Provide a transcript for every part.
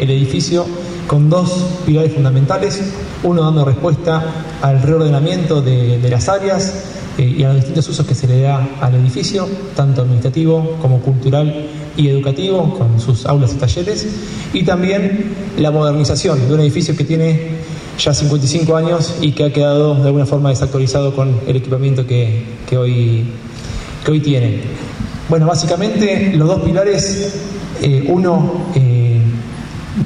el edificio con dos pilares fundamentales, uno dando respuesta al reordenamiento de, las áreas eh, y a los distintos usos que se le da al edificio, tanto administrativo como cultural y educativo, con sus aulas y talleres, y también la modernización de un edificio que tiene ya 55 años y que ha quedado de alguna forma desactualizado con el equipamiento que, hoy, que hoy tiene. Bueno, básicamente los dos pilares, eh, uno, eh,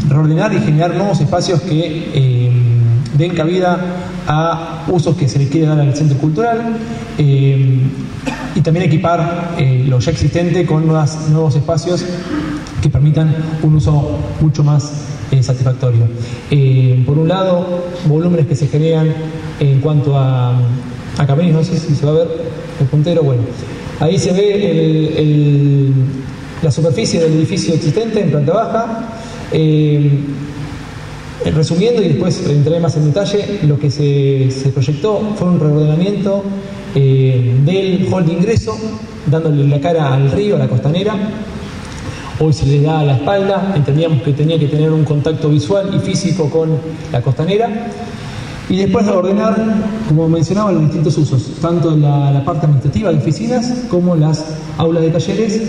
reordenar y generar nuevos espacios que eh, den cabida a usos que se le quiere dar al centro cultural y también equipar lo ya existente con nuevos espacios que permitan un uso mucho más satisfactorio. por un lado, volúmenes que se generan en cuanto a, a caminos, no sé si se va a ver el puntero, bueno, Ahí se ve la superficie del edificio existente en planta baja. Eh, resumiendo y después entraré más en detalle, lo que se, proyectó fue un reordenamiento eh, del hall de ingreso, dándole la cara al río, a la costanera. Hoy se le da a la espalda, entendíamos que tenía que tener un contacto visual y físico con la costanera. Y después de ordenar, como mencionaba, los distintos usos, tanto la parte administrativa de oficinas como las aulas de talleres,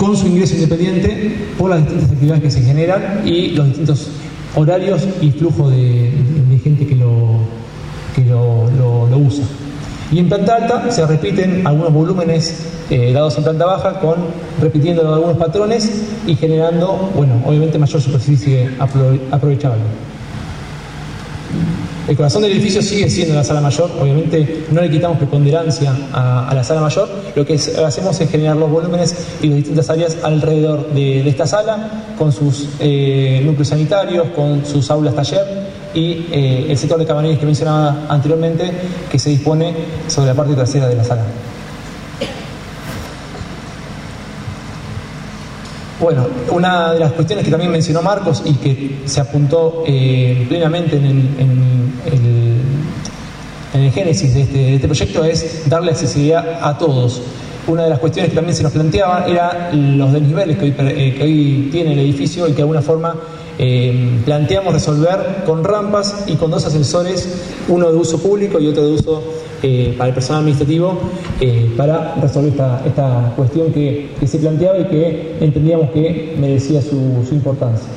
con su ingreso independiente por las distintas actividades que se generan y los distintos horarios y flujo de, gente que, lo, que lo, usa. Y en planta alta se repiten algunos volúmenes eh, dados en planta baja, con repitiendo algunos patrones y generando, bueno, obviamente mayor superficie aprovechable. El corazón del edificio sigue siendo la sala mayor, obviamente no le quitamos preponderancia a, la sala mayor, lo que hacemos es generar los volúmenes y las distintas áreas alrededor de, esta sala, con sus eh, núcleos sanitarios, con sus aulas taller y eh, el sector de camarines que mencionaba anteriormente, que se dispone sobre la parte trasera de la sala. Bueno, una de las cuestiones que también mencionó Marcos y que se apuntó eh, plenamente en el, génesis este, de este, proyecto es darle accesibilidad a todos. Una de las cuestiones que también se nos planteaba era los desniveles que hoy, eh, que hoy tiene el edificio y que de alguna forma eh, planteamos resolver con rampas y con dos ascensores, uno de uso público y otro de uso eh, para el personal administrativo, eh, para resolver esta, cuestión que, se planteaba y que entendíamos que merecía su, importancia.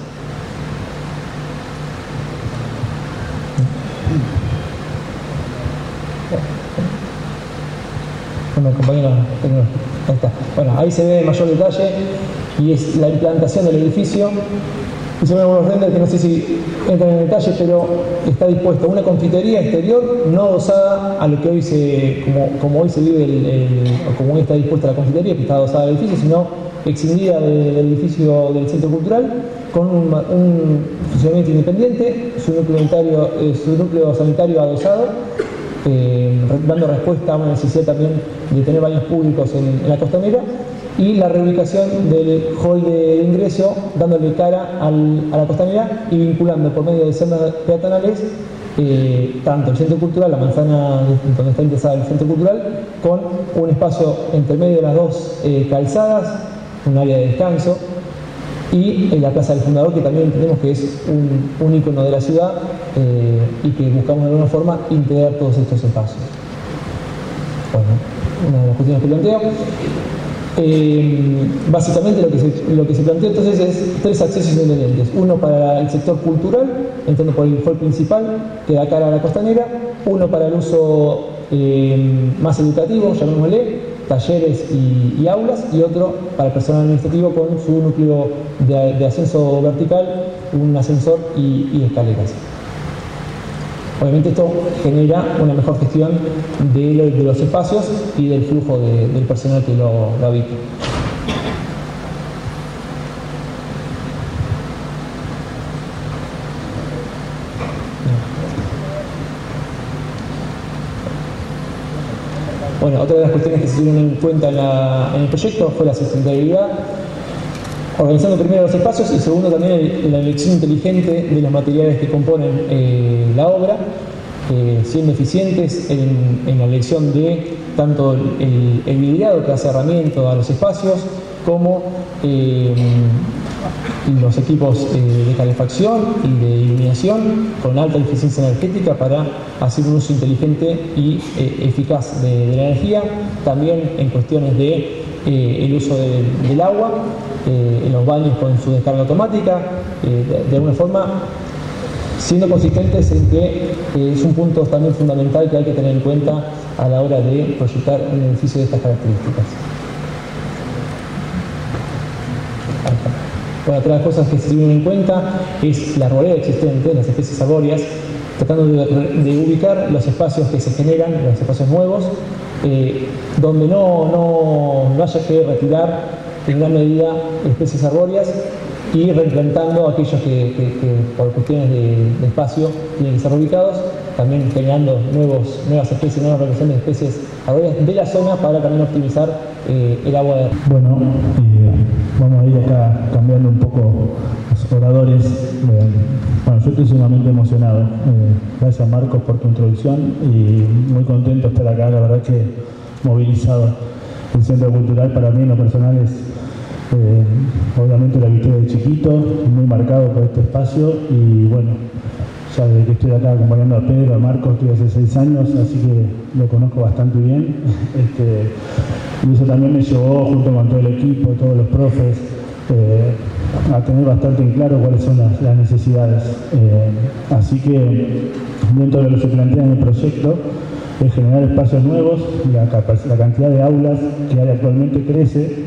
Bueno, ahí se ve en mayor detalle y es la implantación del edificio Hicimos algunos renders que no sé si entran en detalle, pero está dispuesto. Una confitería exterior no adosada a lo que hoy se, como, hoy se vive, el, o como hoy está dispuesta la confitería, que está adosada al edificio, sino extendida del edificio del centro cultural, con un, funcionamiento independiente, su núcleo, eh, su núcleo sanitario adosado, eh, dando respuesta a una necesidad también de tener baños públicos en la costanera y la reubicación del hall de ingreso dándole cara a la costanera y vinculando por medio de sendas peatonales eh, tanto el centro cultural, la manzana donde está interesada el centro cultural, con un espacio entre medio de las dos eh, calzadas, un área de descanso, y en la Plaza del Fundador, que también entendemos que es un, un icono de la ciudad eh, y que buscamos de alguna forma integrar todos estos espacios. Bueno, una de las cuestiones que planteo. Eh, básicamente lo que, se, lo que se plantea entonces es tres accesos independientes. Uno para el sector cultural, entrando por el hall principal, que da cara a la costanera. Uno para el uso eh, más educativo, llamémosle, talleres y, aulas. Y otro para el personal administrativo con su núcleo de, ascenso vertical, un ascensor y escaleras. Obviamente esto genera una mejor gestión de, los espacios y del flujo del personal que lo, habita. Bueno, otra de las cuestiones que se tuvieron en cuenta en, el proyecto fue la sustentabilidad, organizando primero los espacios y segundo también la elección inteligente de los materiales que componen eh, la obra, eh, siendo eficientes en, la elección de tanto el, el, vidriado que hace herramienta a los espacios como eh, los equipos eh, de calefacción y de iluminación con alta eficiencia energética para hacer un uso inteligente y eh, eficaz de, la energía, también en cuestiones de eh, el uso del agua, en los baños con su descarga automática, de, alguna forma siendo consistentes en que es un punto también fundamental que hay que tener en cuenta a la hora de proyectar un edificio de estas características. Otra de las cosas que se tienen en cuenta es la arboleda existente, las especies arbóreas, tratando de, ubicar los espacios que se generan, los espacios nuevos, eh, donde no, no, haya que retirar en gran medida especies arbóreas y reimplantando aquellos que, por cuestiones de, espacio tienen que ser ubicados, también generando nuevos, nuevas especies, nuevas representantes de especies de la zona para también optimizar eh, el agua. De... Bueno, vamos a ir acá cambiando un poco los oradores. Eh, bueno, yo estoy sumamente emocionado. Eh, gracias Marcos por tu introducción y muy contento de estar acá, la verdad que movilizado. El Centro Cultural para mí en lo personal es obviamente la visité de chiquito, muy marcado por este espacio y bueno, ya desde que estoy acá acompañando a Pedro, a Marcos, estoy hace seis años, así que lo conozco bastante bien. Este, y eso también me llevó, junto con todo el equipo, todos los profes, eh, a tener bastante en claro cuáles son las, necesidades. Eh, así que dentro de lo que se plantea en el proyecto es generar espacios nuevos, la, la cantidad de aulas que hay actualmente crece,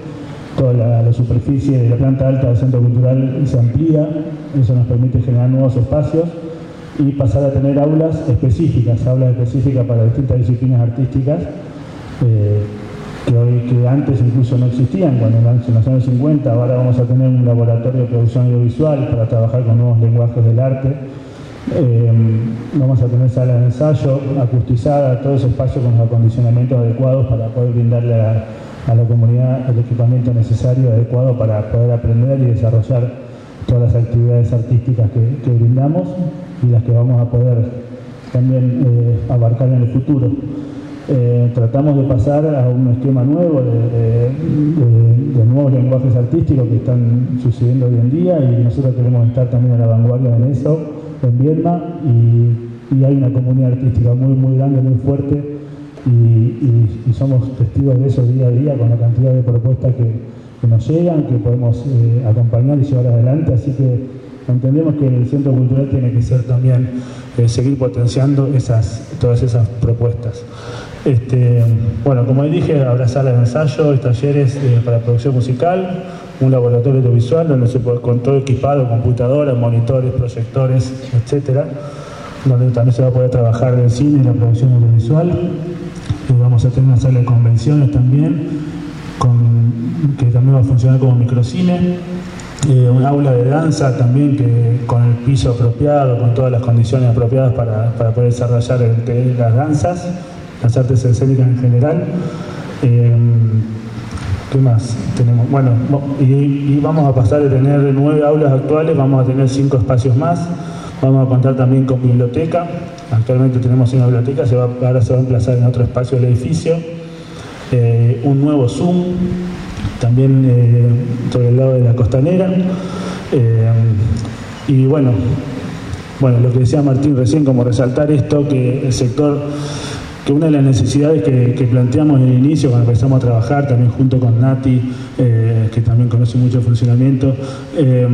toda la, superficie de la planta alta del centro cultural se amplía, eso nos permite generar nuevos espacios y pasar a tener aulas específicas, aulas específicas para distintas disciplinas artísticas. Eh, que, antes incluso no existían, cuando en los años 50, ahora vamos a tener un laboratorio de producción audiovisual para trabajar con nuevos lenguajes del arte. Eh, vamos a tener salas de ensayo acustizada, todo ese espacio con los acondicionamientos adecuados para poder brindarle a, la comunidad el equipamiento necesario, adecuado para poder aprender y desarrollar todas las actividades artísticas que, brindamos y las que vamos a poder también eh, abarcar en el futuro. Eh, tratamos de pasar a un esquema nuevo de, nuevos lenguajes artísticos que están sucediendo hoy en día y nosotros queremos estar también a la vanguardia en eso, en Vietnam, y, hay una comunidad artística muy, muy grande, muy fuerte, y, somos testigos de eso día a día con la cantidad de propuestas que, nos llegan, que podemos eh, acompañar y llevar adelante, así que entendemos que el centro cultural tiene que ser también eh, seguir potenciando esas, todas esas propuestas. Este, bueno, como dije, habrá salas de ensayo talleres eh, para producción musical, un laboratorio audiovisual donde se puede, con todo equipado, computadoras, monitores, proyectores, etcétera, donde también se va a poder trabajar el cine y la producción audiovisual. Y vamos a tener una sala de convenciones también, que también va a funcionar como microcine. Eh, un aula de danza también que con el piso apropiado, con todas las condiciones apropiadas para, poder desarrollar las danzas las artes escénicas en general. Eh, ¿Qué más tenemos? Bueno, y, vamos a pasar de tener nueve aulas actuales, vamos a tener cinco espacios más. Vamos a contar también con biblioteca. Actualmente tenemos una biblioteca, ahora se va a emplazar en otro espacio del edificio. Eh, un nuevo Zoom, también eh, sobre el lado de la costanera. y bueno, bueno, lo que decía Martín recién, como resaltar esto, que el sector que una de las necesidades que, planteamos en el inicio, cuando empezamos a trabajar, también junto con Nati, eh, que también conoce mucho el funcionamiento, eh,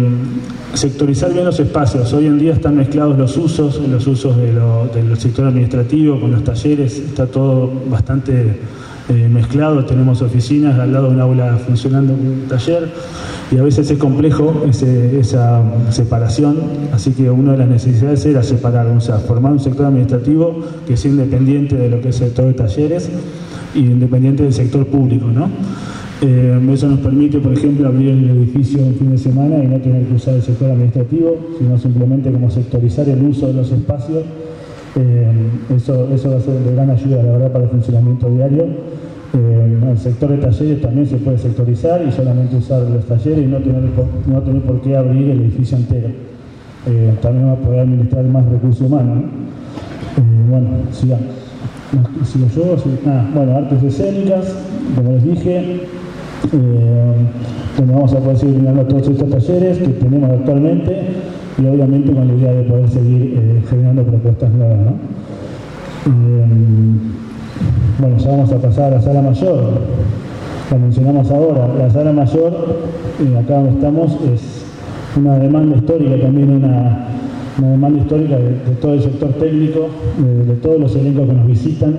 sectorizar bien los espacios. Hoy en día están mezclados los usos, los usos del sector administrativo con los talleres, está todo bastante eh, mezclado, tenemos oficinas al lado de un aula funcionando un taller y a veces es complejo esa separación, así que una de las necesidades era separar, o sea, formar un sector administrativo que sea independiente de lo que es el sector de talleres y independiente del sector público, ¿no? Eh, eso nos permite, por ejemplo, abrir el edificio en fin de semana y no tener que usar el sector administrativo, sino simplemente como sectorizar el uso de los espacios eh, eso, eso va a ser de gran ayuda, la verdad, para el funcionamiento diario. Eh, el sector de talleres también se puede sectorizar y solamente usar los talleres y no tener, no tener por qué abrir el edificio entero. También va a poder administrar más recursos humanos. bueno, sigamos. Sigo yo. Ah, bueno, artes escénicas, como les dije, eh, vamos a poder seguir brindando todos estos talleres que tenemos actualmente y obviamente con la idea de poder seguir eh, generando propuestas nuevas. Eh, bueno, ya vamos a pasar a la sala mayor, la mencionamos ahora. La sala mayor, acá donde estamos, es una demanda histórica, también una, demanda histórica de, todo el sector técnico, de todos los elencos que nos visitan,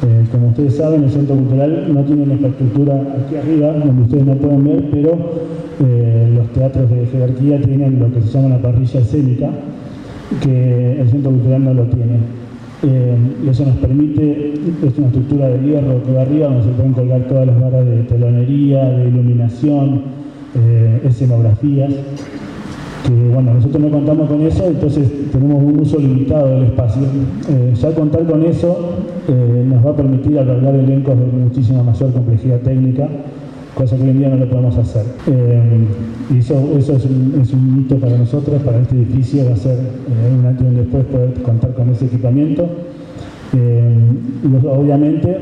eh, como ustedes saben, el Centro Cultural no tiene una infraestructura aquí arriba, donde ustedes no pueden ver, pero eh, los teatros de jerarquía tienen lo que se llama una parrilla escénica, que el Centro Cultural no lo tiene. Eh, y eso nos permite, es una estructura de hierro que va arriba, donde se pueden colgar todas las barras de telonería, de iluminación, escenografías bueno, nosotros no contamos con eso, entonces tenemos un uso limitado del espacio. Eh, ya contar con eso eh, nos va a permitir albergar elencos de muchísima mayor complejidad técnica, cosa que hoy en día no lo podemos hacer. Eh, y eso, eso es, un, hito para nosotros, para este edificio, va a ser un antes y un después poder contar con ese equipamiento. obviamente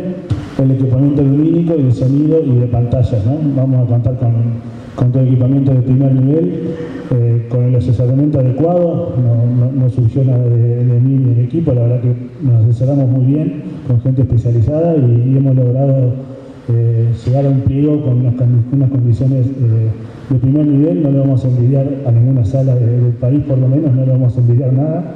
el equipamiento lumínico y de sonido y de pantallas, ¿no? Vamos a contar con, con todo equipamiento de primer nivel eh, con el asesoramiento adecuado, no, surgió nada de, mí ni del equipo, la verdad que nos asesoramos muy bien con gente especializada y, hemos logrado eh, llegar a un pliego con unas, condiciones eh, de primer nivel, no le vamos a envidiar a ninguna sala del país por lo menos, no le vamos a envidiar nada.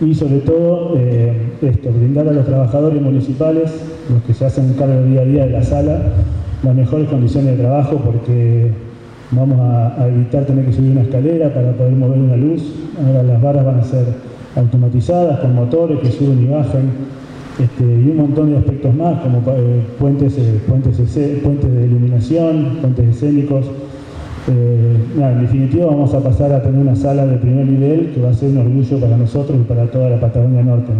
y sobre todo esto, brindar a los trabajadores municipales, los que se hacen cargo día a día de la sala, las mejores condiciones de trabajo porque Vamos a, evitar tener que subir una escalera para poder mover una luz. Ahora las barras van a ser automatizadas con motores que suben y bajan. Este, y un montón de aspectos más como eh, puentes, eh, puentes, de iluminación, puentes escénicos. Eh, en definitiva vamos a pasar a tener una sala de primer nivel que va a ser un orgullo para nosotros y para toda la Patagonia Norte.